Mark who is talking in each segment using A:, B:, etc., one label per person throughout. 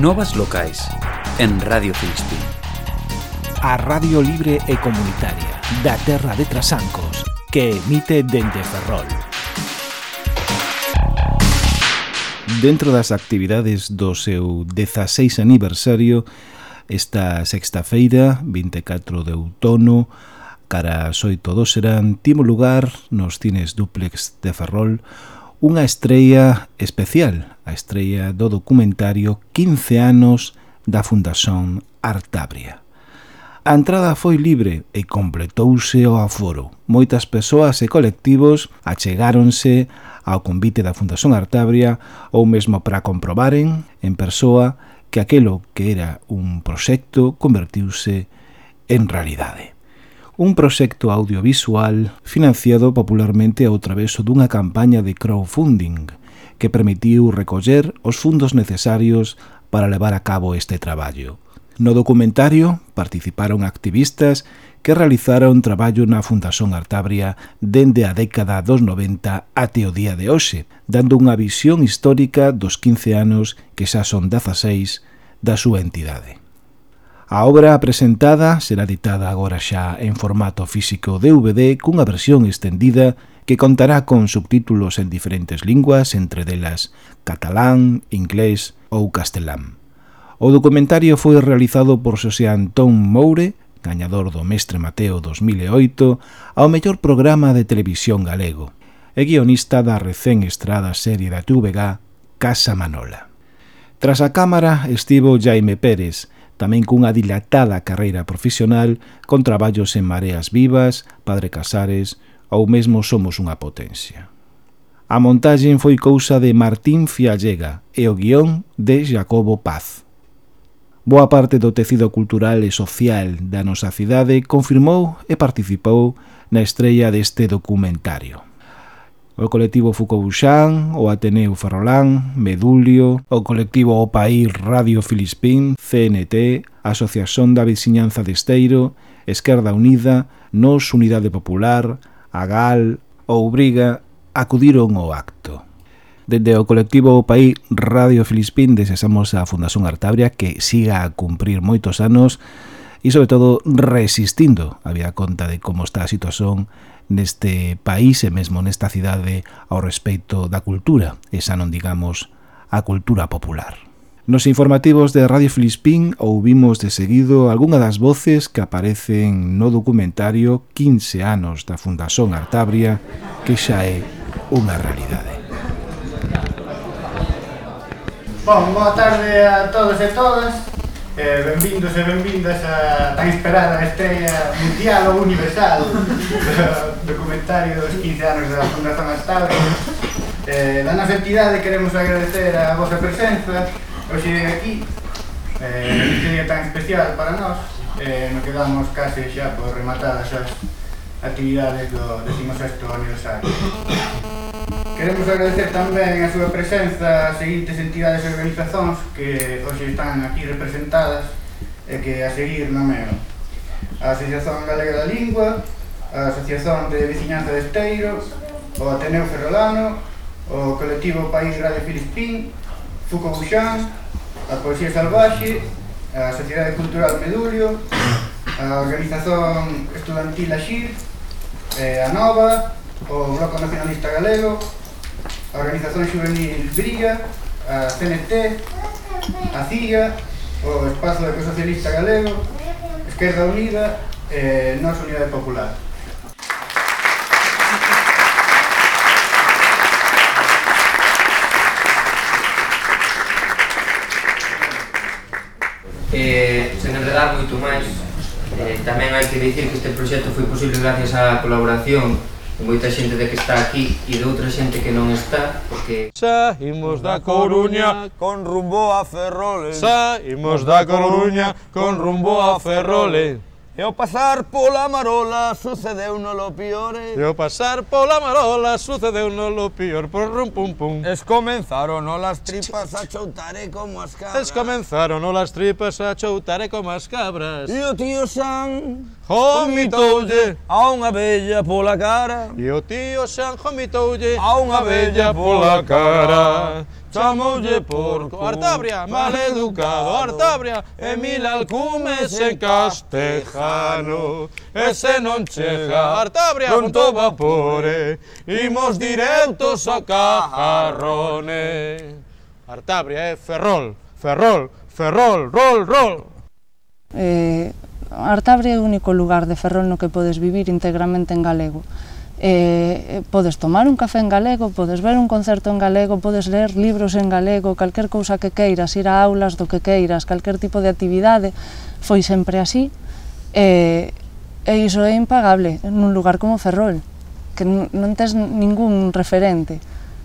A: Novas locais en Radio Filispín.
B: A Radio Libre e Comunitaria da Terra de Trasancos que emite dende Ferrol. Dentro das actividades do seu 16 aniversario, esta sexta feira, 24 de outono, cara as 8 do serán, timo lugar nos cines dúplex de Ferrol, unha estrella especial, a estrella do documentario 15 anos da Fundación Artabria. A entrada foi libre e completouse o aforo. Moitas persoas e colectivos achegáronse ao convite da Fundación Artabria ou mesmo para comprobaren en persoa que aquelo que era un proxecto convertiuse en realidade un proxecto audiovisual financiado popularmente ao traveso dunha campaña de crowdfunding que permitiu recoller os fundos necesarios para levar a cabo este traballo. No documentario participaron activistas que realizaron traballo na Fundación Artabria dende a década dos 90 até o día de hoxe, dando unha visión histórica dos 15 anos que xa son 16 da súa entidade. A obra presentada será ditada agora xa en formato físico DVD cunha versión extendida que contará con subtítulos en diferentes linguas, entre delas catalán, inglés ou castelán. O documentario foi realizado por Xosé Antón Moure, gañador do Mestre Mateo 2008, ao mellor programa de televisión galego, e guionista da recén estrada serie da TVG Casa Manola. Tras a cámara estivo Jaime Pérez, tamén cunha dilatada carreira profesional con traballos en Mareas Vivas, Padre Casares ou mesmo Somos unha Potencia. A montaxe foi cousa de Martín Fiallega e o guión de Jacobo Paz. Boa parte do tecido cultural e social da nosa cidade confirmou e participou na estrella deste documentario o colectivo Fucobuxán, o Ateneo Ferrolán, Medulio, o colectivo O País Radio Filispín, CNT, Asociación da Veciñanza de Esteiro, Esquerda Unida, Nos Unidade Popular, Agal, Oubriga, acudiron ao acto. Dende o colectivo O País Radio Filispín desexamos a Fundación Artabria que siga a cumprir moitos anos e, sobre todo, resistindo había conta de como está a situación neste país e mesmo nesta cidade ao respecto da cultura, esa non digamos a cultura popular. Nos informativos de Radio Filispín ouvimos de seguido algunha das voces que aparecen no documentario 15 anos da Fundación Artabria, que xa é unha realidade.
C: Bon, boa tarde a todos e todas. Eh, benvindos e benvindas a tan esperada estrella mundial ou universal do documentario dos 15 anos da Fundación Astable. Eh, da nosa entidade queremos agradecer a vosa presenza hoxe aquí eh, un día tan especial para nós eh, no quedamos case xa por rematadas as actividades do 16º aniversario. Queremos agradecer tamén a súa presenza as seguintes entidades e organizacións que hoxe están aquí representadas e que a seguir nomean a Asociación Galega da Lingua, a Asociación de Vicinanza de Esteiro, o Ateneo Ferrolano, o Colectivo País Radio Filispín, Fuco Buxán, a Poesía Salvaxe, a Sociedade Cultural Medulio, a Organización Estudantil Axir, eh, a Nova, o Bloco Nacionalista Galego, Organización Juvenil Briga, a CNT, a CIGA, o Espazo de Socialista Galego, Esquerda Unida e Nosa Unidade Popular.
D: Eh, sen enredar moito máis, eh, tamén hai que dicir que este proxecto foi posible gracias á colaboración moita xente de que está aquí e de outra xente que non está, porque...
E: Saímos da Coruña con rumbo a Ferrole. Saímos da Coruña con rumbo a Ferrole. E ao pasar pola marola sucedeu no lo piore eh? E ao pasar pola marola sucedeu no lo pior Por rum pum pum. Es comenzaron no las tripas a choutare como as cabras. Es comenzaron no las tripas a choutare como as cabras. E o tío San Jomitoulle a unha bella pola cara. E o tío San jomitoulle a unha bella pola cara. Chamoulle porco, Artabria, mal educado, Artabria, mil Alcumes en castejano, ese non chega, Artabria, pronto vapore, imos directos a Cajarrone. Artabria, eh, Ferrol, Ferrol, Ferrol, rol, rol.
F: Eh, Artabria é o único lugar de Ferrol no que podes vivir íntegramente en galego. Eh, eh, podes tomar un café en galego, podes ver un concerto en galego, podes ler libros en galego, calquer cousa que queiras, ir a aulas do que queiras, calquer tipo de actividade, foi sempre así, e, eh, e iso é impagable nun lugar como Ferrol, que non tes ningún referente.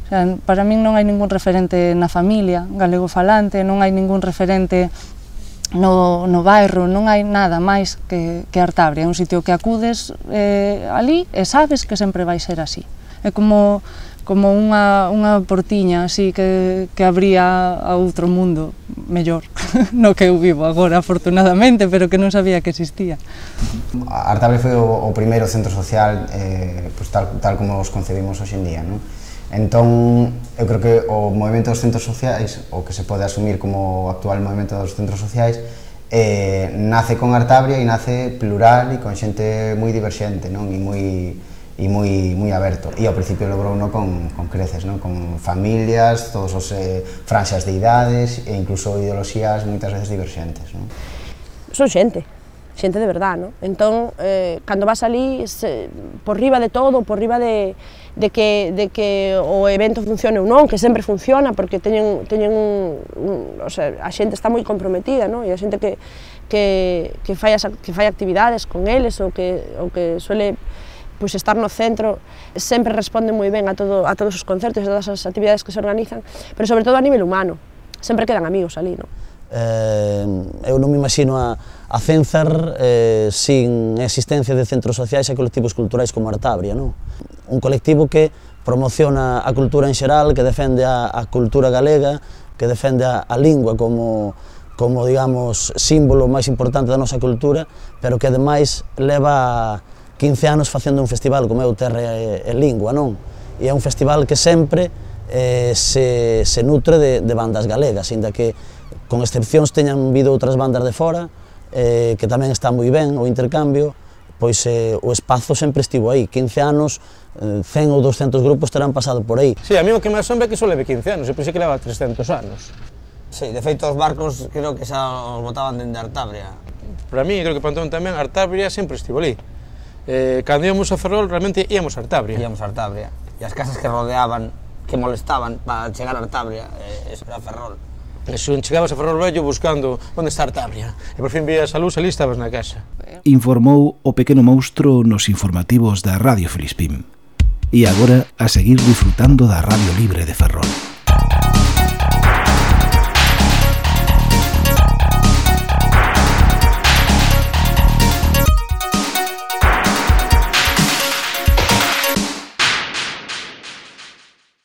F: O sea, para min non hai ningún referente na familia galego falante, non hai ningún referente no, no bairro non hai nada máis que, que Artabria, é un sitio que acudes eh, ali e sabes que sempre vai ser así. É como, como unha, unha portiña así que, que abría a outro mundo mellor, no que eu vivo agora afortunadamente, pero que non sabía que existía.
G: Artabria foi o, o primeiro centro social eh, pues tal, tal como os concebimos hoxe en día, non? Entón, eu creo que o movimento dos centros sociais, o que se pode asumir como o actual movimento dos centros sociais, eh, nace con Artabria e nace plural e con xente moi diverxente, non? E moi e moi moi aberto. E ao principio logrou no con, con creces, non? Con familias, todos os eh, franxas de idades e incluso ideoloxías moitas veces diverxentes, non?
H: Son xente, xente de verdad, non? Entón, eh, cando vas ali, se, por riba de todo, por riba de, de, que, de que o evento funcione ou non, que sempre funciona, porque teñen, teñen un, un, o sea, a xente está moi comprometida, non? E a xente que, que, que, fai, as, que fai actividades con eles ou que, ou que suele pois estar no centro sempre responde moi ben a, todo, a todos os concertos e todas as actividades que se organizan, pero sobre todo a nivel humano, sempre quedan amigos ali, non?
I: Eh, eu non me imagino a, a Cenzar eh, sin existencia de centros sociais e colectivos culturais como Artabria. Non? Un colectivo que promociona a cultura en xeral, que defende a, a cultura galega, que defende a, a lingua como, como, digamos, símbolo máis importante da nosa cultura, pero que ademais leva 15 anos facendo un festival como é o Terra e, e Lingua, non? E é un festival que sempre eh, se, se nutre de, de bandas galegas, inda que con excepcións teñan vido outras bandas de fora, eh, que tamén está moi ben o intercambio, pois eh, o espazo sempre estivo aí, 15 anos, eh, 100 ou 200 grupos terán pasado por aí.
E: Si, sí, a mí o que me asombra é que só leve 15 anos, eu pensei que leva 300 anos.
J: Si, sí, de feito os barcos creo que xa os botaban dende Artabria.
E: Para mí, creo que Pantón tamén, Artabria sempre estivo ali. Eh, cando íamos a Ferrol, realmente íamos a Artabria.
J: Íamos a Artabria. E as casas que rodeaban, que molestaban para chegar a Artabria, eh, era Ferrol.
E: Eh, chegabas a Ferrol Vello buscando onde está Artabria e por fin vías a luz e ali estabas na casa.
B: Informou o pequeno monstro nos informativos da Radio Felispín. E agora a seguir disfrutando da Radio Libre de Ferrol.